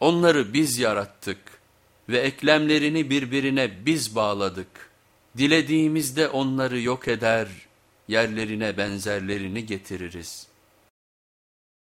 Onları biz yarattık ve eklemlerini birbirine biz bağladık. Dilediğimizde onları yok eder, yerlerine benzerlerini getiririz.''